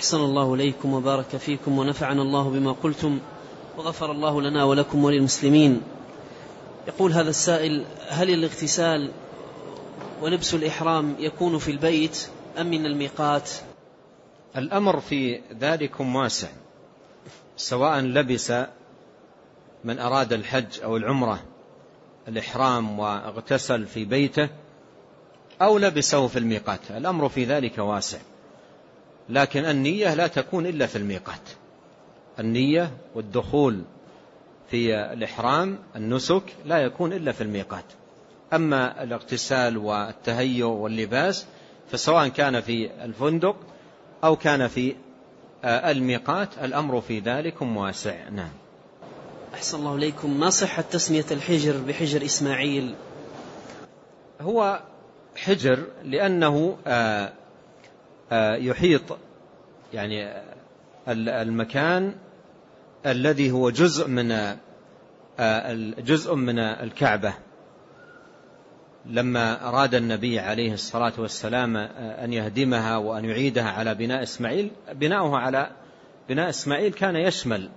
أحسن الله إليكم وبارك فيكم ونفعنا الله بما قلتم وغفر الله لنا ولكم وللمسلمين. يقول هذا السائل هل الاغتسال ولبس الإحرام يكون في البيت أم من الميقات؟ الأمر في ذلكم واسع سواء لبس من أراد الحج أو العمرة الإحرام واغتسل في بيته أو لبسه في الميقات. الأمر في ذلك واسع. لكن النية لا تكون إلا في الميقات. النية والدخول في الإحرام النسك لا يكون إلا في الميقات. أما الاغتسال والتهيؤ واللباس فسواء كان في الفندق أو كان في الميقات الأمر في ذلك واسع. نعم. أحسن الله إليكم. ما صحة تسمية الحجر بحجر إسماعيل؟ هو حجر لأنه يحيط يعني المكان الذي هو جزء من جزء من الكعبة. لما أراد النبي عليه الصلاة والسلام أن يهدمها وأن يعيدها على بناء إسماعيل بناؤه على بناء إسماعيل كان يشمل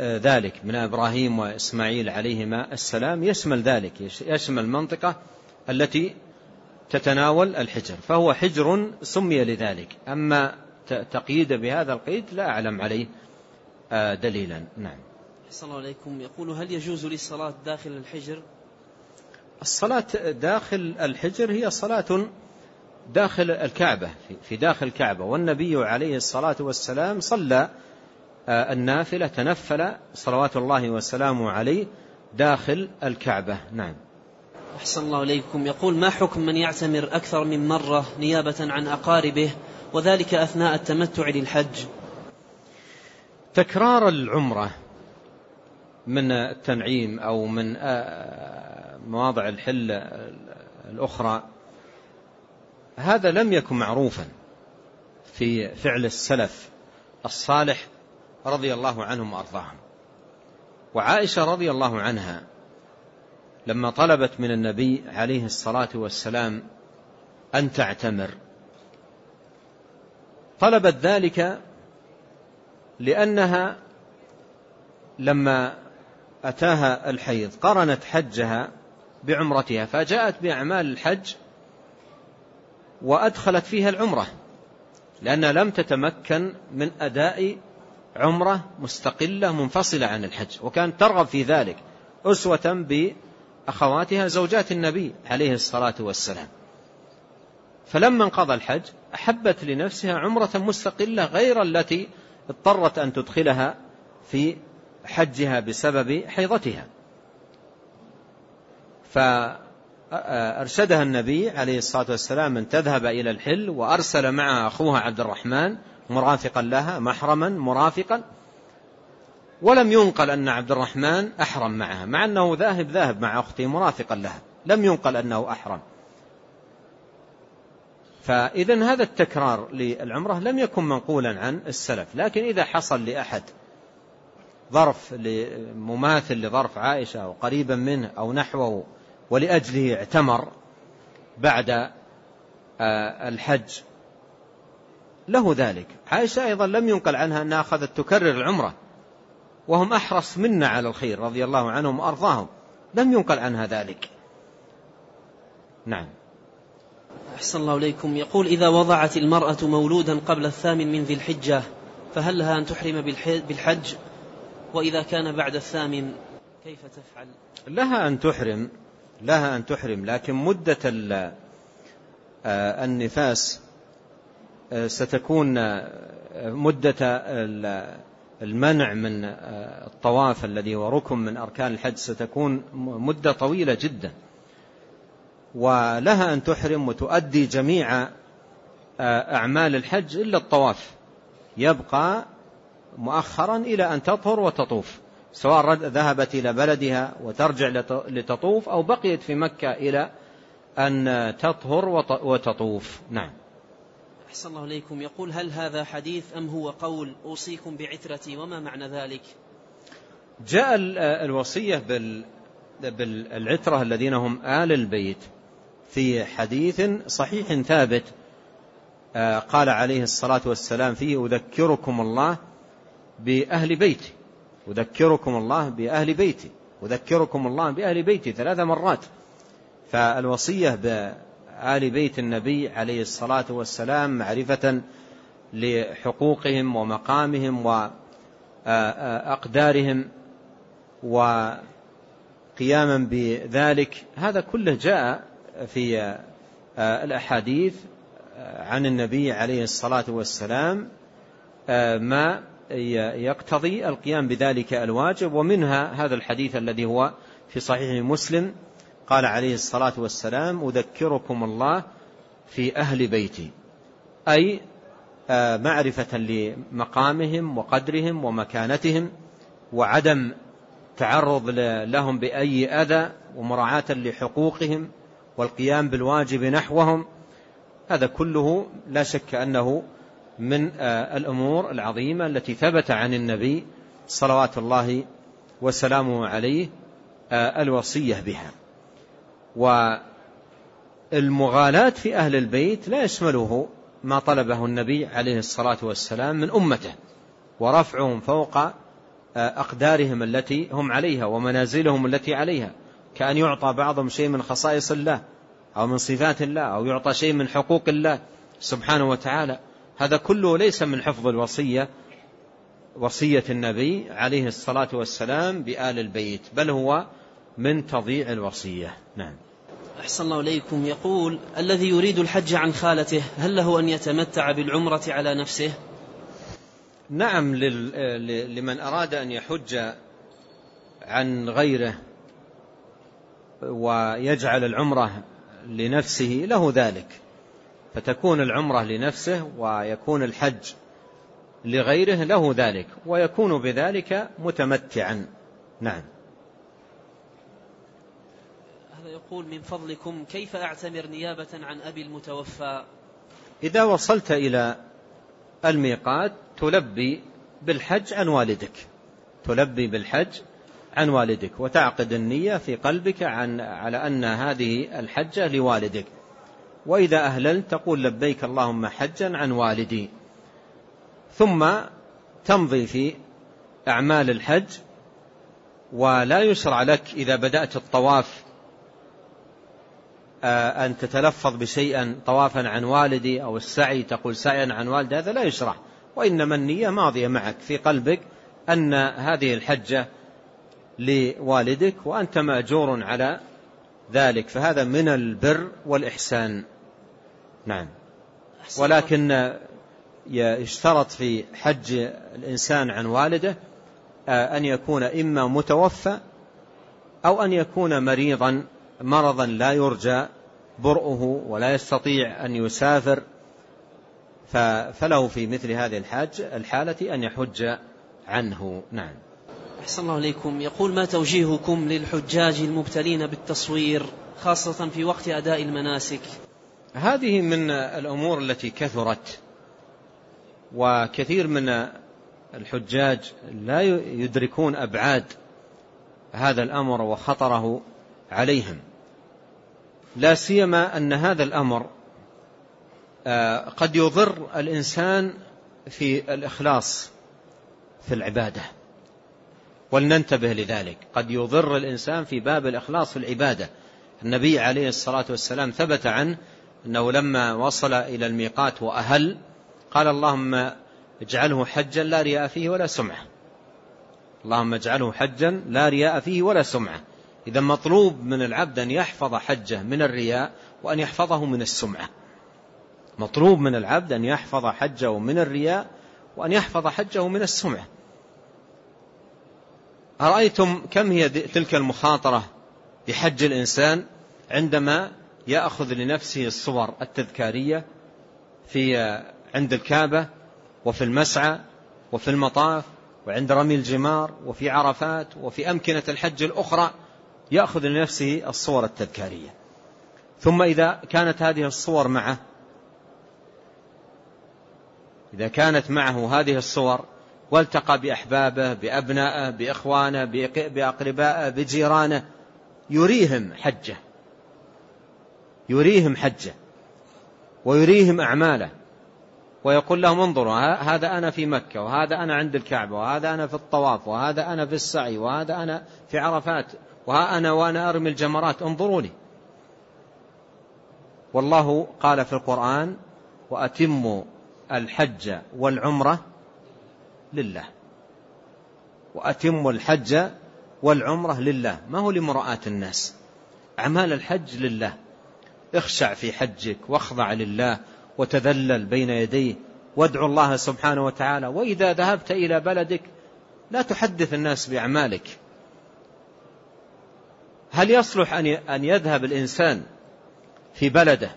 ذلك. من إبراهيم وإسماعيل عليهما السلام يشمل ذلك يشمل المنطقة التي تتناول الحجر فهو حجر سمي لذلك. أما تقييد بهذا القيد لا أعلم عليه دليلا. نعم. صلى الله عليكم. يقول هل يجوز للصلاة داخل الحجر؟ الصلاة داخل الحجر هي صلاة داخل الكعبة في داخل الكعبة. والنبي عليه الصلاة والسلام صلى النافلة تنفل صلوات الله وسلامه عليه داخل الكعبة. نعم. أحسن الله إليكم. يقول ما حكم من يعتمر أكثر من مرة نيابة عن أقاربه وذلك أثناء التمتع للحج؟ تكرار العمرة من التنعيم أو من مواضع الحل الأخرى هذا لم يكن معروفا في فعل السلف الصالح رضي الله عنهم وأرضاهم. وعائشة رضي الله عنها لما طلبت من النبي عليه الصلاة والسلام أن تعتمر. طلبت ذلك لأنها لما أتاها الحيض قرنت حجها بعمرتها فجاءت بأعمال الحج وأدخلت فيها العمرة لأنها لم تتمكن من أداء عمرة مستقلة منفصلة عن الحج وكانت ترغب في ذلك أسوة بأخواتها زوجات النبي عليه الصلاة والسلام. فلما انقضى الحج أحبت لنفسها عمرة مستقلة غير التي اضطرت أن تدخلها في حجها بسبب حيضتها. فأرشدها النبي عليه الصلاة والسلام أن تذهب إلى الحل وأرسل معها أخوها عبد الرحمن مرافقا لها محرما مرافقا. ولم ينقل أن عبد الرحمن أحرم معها مع أنه ذاهب ذاهب مع أخته مرافقا لها لم ينقل أنه أحرم. فإذا هذا التكرار للعمرة لم يكن منقولا عن السلف لكن إذا حصل لأحد ظرف مماثل لظرف عائشة أو قريبا منه أو نحوه ولأجله اعتمر بعد الحج له ذلك. عائشة أيضا لم ينقل عنها أنها أخذت تكرر العمرة. وهم أحرص منا على الخير رضي الله عنهم وأرضاهم. لم ينقل عنها ذلك. نعم. أحسن الله إليكم. يقول إذا وضعت المرأة مولودا قبل الثامن من ذي الحجة فهل لها أن تحرم بالحج؟ وإذا كان بعد الثامن كيف تفعل؟ لها أن تحرم لها أن تحرم لكن مدة النفاس ستكون مدة المنع من الطواف الذي هو ركن من أركان الحج ستكون مدة طويلة جدا. ولها أن تحرم وتؤدي جميع أعمال الحج إلا الطواف. يبقى مؤخرا إلى أن تطهر وتطوف. سواء ذهبت إلى بلدها وترجع لتطوف أو بقيت في مكة إلى أن تطهر وتطوف. نعم. أحسن الله إليكم. يقول هل هذا حديث أم هو قول؟ أوصيكم بعترتي وما معنى ذلك؟ جاء الوصية بالعترة الذين هم آل البيت في حديث صحيح ثابت. آه، قال عليه الصلاة والسلام فيه أذكركم الله بأهل بيتي. أذكركم الله بأهل بيتي. أذكركم الله بأهل بيتي ثلاث مرات. فالوصية بآل بيت النبي عليه الصلاة والسلام معرفة لحقوقهم ومقامهم وأقدارهم وقياما بذلك. هذا كله جاء في الأحاديث عن النبي عليه الصلاة والسلام ما يقتضي القيام بذلك الواجب ومنها هذا الحديث الذي هو في صحيح مسلم قال عليه الصلاة والسلام أذكركم الله في أهل بيتي. أي آه، معرفة لمقامهم وقدرهم ومكانتهم وعدم تعرض لهم بأي أذى ومراعاة لحقوقهم والقيام بالواجب نحوهم هذا كله لا شك أنه من آه، الأمور العظيمة التي ثبت عن النبي صلوات الله وسلامه عليه آه، الوصية بها. والمغالاة في أهل البيت لا يشمله ما طلبه النبي عليه الصلاة والسلام من أمته ورفعهم فوق آه، أقدارهم التي هم عليها ومنازلهم التي عليها كأن يعطى بعضهم شيء من خصائص الله أو من صفات الله أو يعطى شيء من حقوق الله سبحانه وتعالى. هذا كله ليس من حفظ الوصية وصية النبي عليه الصلاة والسلام بآل البيت بل هو من تضييع الوصية. نعم. أحسن الله إليكم. يقول الذي يريد الحج عن خالته هل له أن يتمتع بالعمرة على نفسه؟ نعم لمن أراد أن يحج عن غيره ويجعل العمرة لنفسه له ذلك. فتكون العمرة لنفسه ويكون الحج لغيره له ذلك. ويكون بذلك متمتعا. نعم. هذا يقول من فضلكم كيف أعتمر نيابة عن أبي المتوفى؟ إذا وصلت إلى الميقات تلبي بالحج عن والدك. تلبي بالحج عن والدك وتعقد النية في قلبك عن على أن هذه الحجة لوالدك. وإذا أهللت تقول لبيك اللهم حجا عن والدي. ثم تمضي في أعمال الحج ولا يشرع لك إذا بدأت الطواف أن تتلفظ بشيئا طوافا عن والدي أو السعي تقول سعيا عن والدي هذا لا يشرع. وإنما النية ماضية معك في قلبك أن هذه الحجة لوالدك وأنت مأجور على ذلك. فهذا من البر والإحسان. نعم. ولكن يشترط في حج الإنسان عن والده آه، أن يكون إما متوفى أو أن يكون مريضا مرضا لا يرجى برؤه ولا يستطيع أن يسافر فله في مثل هذه الحاج الحالة أن يحج عنه. نعم. أحسن الله إليكم. يقول ما توجيهكم للحجاج المبتلين بالتصوير خاصة في وقت أداء المناسك؟ هذه من الأمور التي كثرت وكثير من الحجاج لا يدركون أبعاد هذا الأمر وخطره عليهم. لا سيما أن هذا الأمر آه، قد يضر الإنسان في الإخلاص في العبادة. ولننتبه لذلك قد يضر الإنسان في باب الإخلاص في العبادة. النبي عليه الصلاة والسلام ثبت عنه أنه لما وصل إلى الميقات وأهل قال اللهم اجعله حجا لا رياء فيه ولا سمعة. اللهم اجعله حجا لا رياء فيه ولا سمعة. إذا مطلوب من العبد أن يحفظ حجه من الرياء وأن يحفظه من السمعة. مطلوب من العبد أن يحفظ حجه من الرياء وأن يحفظ حجه من السمعة. أرأيتم كم هي تلك المخاطرة بحج الإنسان عندما يأخذ لنفسه الصور التذكارية في عند الكعبة وفي المسعى وفي المطاف وعند رمي الجمار وفي عرفات وفي أمكنة الحج الأخرى يأخذ لنفسه الصور التذكارية. ثم إذا كانت هذه الصور معه إذا كانت معه هذه الصور والتقى بأحبابه بأبنائه بإخوانه بأقربائه بجيرانه يريهم حجه. يريهم حجه. ويريهم أعماله. ويقول لهم انظروا هذا أنا في مكة وهذا أنا عند الكعبة وهذا أنا في الطواف وهذا أنا في السعي وهذا أنا في عرفات. وها أنا وأنا أرمي الجمرات انظروني. والله قال في القرآن وأتموا الحج والعمرة لله. وأتموا الحج والعمرة لله. ما هو لمرآة الناس؟ أعمال الحج لله. اخشع في حجك واخضع لله وتذلل بين يديه وادعو الله سبحانه وتعالى. وإذا ذهبت إلى بلدك لا تحدث الناس بأعمالك. هل يصلح أن يذهب الإنسان في بلده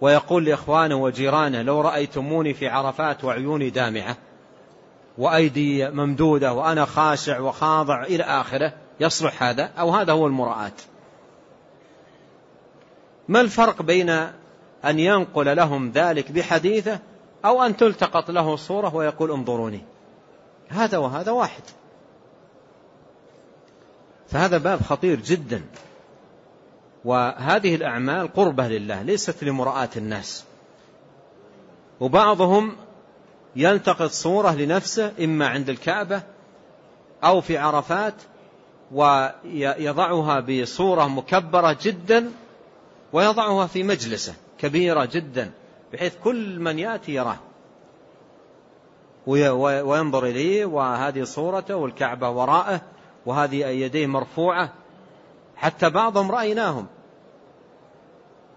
ويقول لإخوانه وجيرانه لو رأيتموني في عرفات وعيوني دامعة وأيدي ممدودة وأنا خاشع وخاضع إلى آخره يصلح هذا أو هذا هو المراءة؟ ما الفرق بين أن ينقل لهم ذلك بحديثه أو أن تلتقط له صورة ويقول انظروني؟ هذا وهذا واحد. فهذا باب خطير جدا. وهذه الأعمال قربة لله ليست لمراءة الناس. وبعضهم يلتقط صورة لنفسه إما عند الكعبة أو في عرفات ويضعها بصورة مكبرة جدا ويضعها في مجلسة كبيرة جدا بحيث كل من يأتي يراه. وينظر إليه وهذه صورته والكعبة وراءه. وهذه يديه مرفوعة. حتى بعضهم رأيناهم.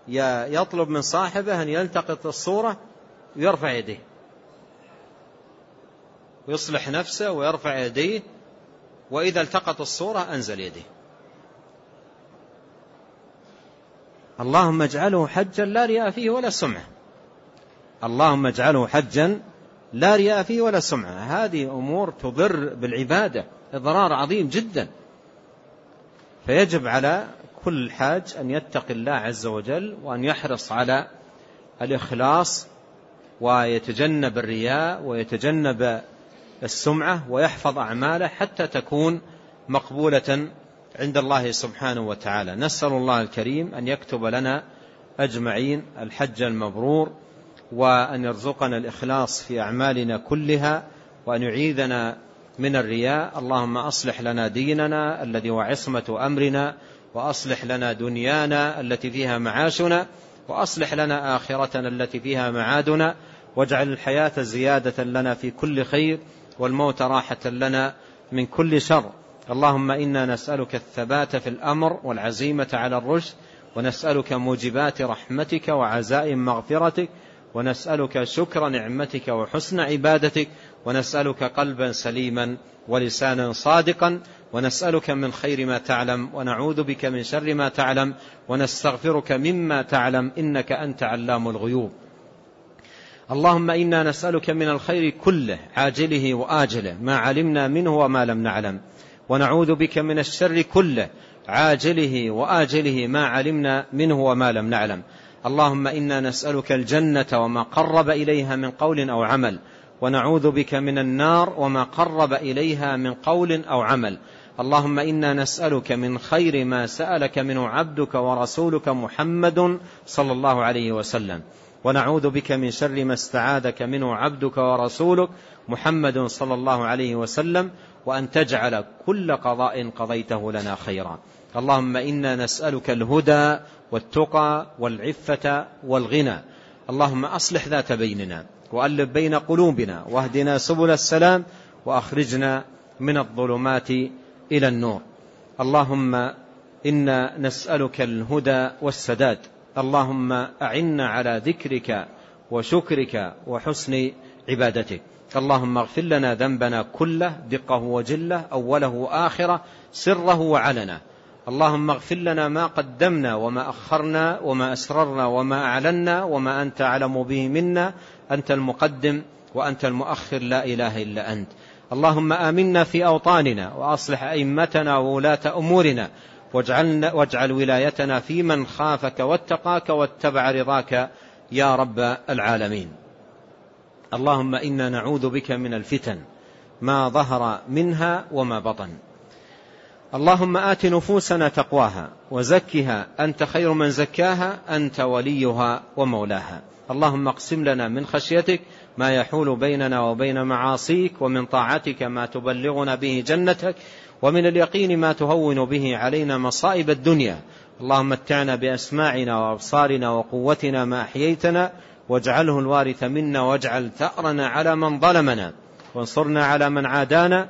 يطلب من صاحبه أن يلتقط الصورة ويرفع يديه. ويصلح نفسه ويرفع يديه. وإذا التقط الصورة أنزل يديه. اللهم اجعله حجا لا رياء فيه ولا سمعة. اللهم اجعله حجا لا رياء فيه ولا سمعة. هذه أمور تضر بالعبادة. إضرار عظيم جدا. فيجب على كل حاج أن يتقي الله عز وجل وأن يحرص على الإخلاص ويتجنب الرياء ويتجنب السمعة ويحفظ أعماله حتى تكون مقبولة عند الله سبحانه وتعالى. نسأل الله الكريم أن يكتب لنا أجمعين الحج المبرور وأن يرزقنا الإخلاص في أعمالنا كلها وأن يعيذنا من الرياء. اللهم أصلح لنا ديننا الذي هو عصمة أمرنا وأصلح لنا دنيانا التي فيها معاشنا وأصلح لنا آخرتنا التي فيها معادنا واجعل الحياة زيادة لنا في كل خير والموت راحة لنا من كل شر. اللهم إنا نسألك الثبات في الأمر والعزيمة على الرشد ونسألك موجبات رحمتك وعزائم مغفرتك ونسألك شكر نعمتك وحسن عبادتك ونسألك قلبا سليما ولسانا صادقا ونسألك من خير ما تعلم ونعوذ بك من شر ما تعلم ونستغفرك مما تعلم إنك أنت علام الغيوب. اللهم إنا نسألك من الخير كله عاجله وآجله ما علمنا منه وما لم نعلم. ونعوذ بك من الشر كله عاجله وآجله ما علمنا منه وما لم نعلم. اللهم إنا نسألك الجنة وما قرب إليها من قول أو عمل. ونعوذ بك من النار وما قرب إليها من قول أو عمل. اللهم إنا نسألك من خير ما سألك منه عبدك ورسولك محمد صلى الله عليه وسلم. ونعوذ بك من شر ما استعاذك منه عبدك ورسولك محمد صلى الله عليه وسلم. وأن تجعل كل قضاء قضيته لنا خيرا. اللهم إنا نسألك الهدى والتقى والعفة والغنى. اللهم أصلح ذات بيننا. وألف بين قلوبنا واهدنا سبل السلام وأخرجنا من الظلمات إلى النور. اللهم إنا نسألك الهدى والسداد. اللهم أعنا على ذكرك وشكرك وحسن عبادتك. اللهم اغفر لنا ذنبنا كله دقه وجله أوله وآخره سره وعلنه. اللهم اغفر لنا ما قدمنا وما أخرنا وما أسررنا وما أعلنا وما أنت أعلم به منا. أنت المقدم وأنت المؤخر لا إله إلا أنت. اللهم آمنا في أوطاننا وأصلح أئمتنا وولاة أمورنا. واجعلنا واجعل ولايتنا في من خافك واتقاك واتبع رضاك يا رب العالمين. اللهم إنا نعوذ بك من الفتن ما ظهر منها وما بطن. اللهم آت نفوسنا تقواها وزكها أنت خير من زكاها أنت وليها ومولاها. اللهم اقسم لنا من خشيتك ما يحول بيننا وبين معاصيك ومن طاعتك ما تبلغنا به جنتك ومن اليقين ما تهون به علينا مصائب الدنيا. اللهم متعنا بأسماعنا وأبصارنا وقوتنا ما أحييتنا واجعله الوارث منا واجعل ثأرنا على من ظلمنا وانصرنا على من عادانا